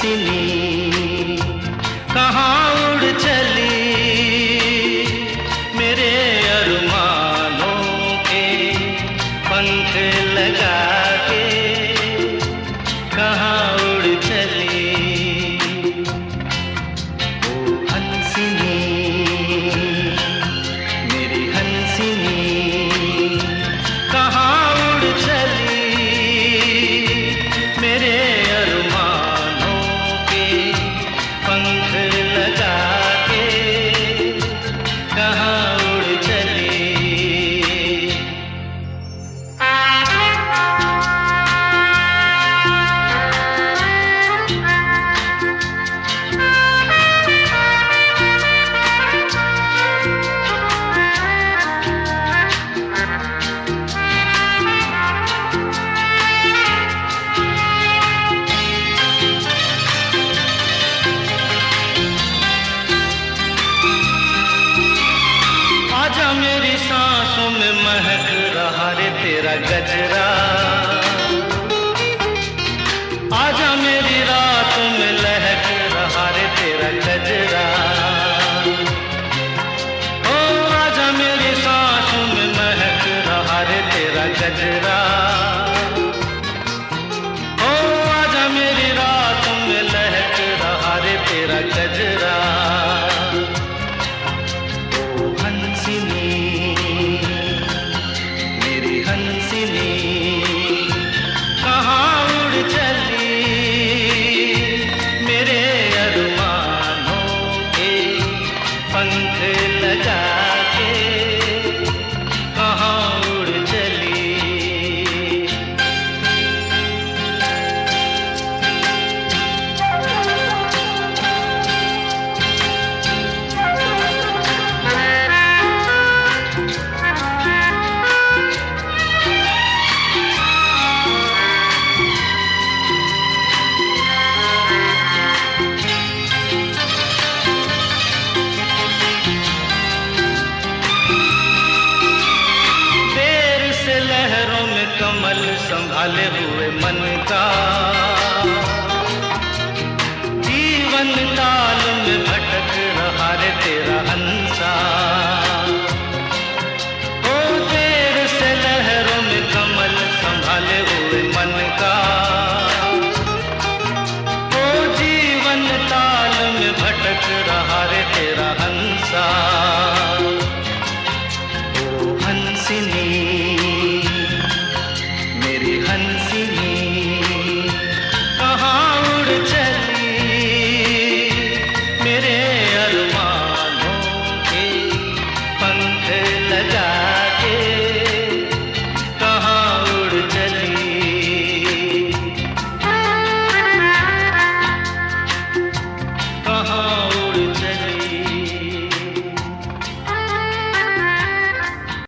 心里。तेरा गजरा। आजा मेरी रात में लहक रहा रे तेरा गजरा। ओ आजा मेरी सांस में महक रहा रे तेरा गजरा। कमल संभाले हुए मन का।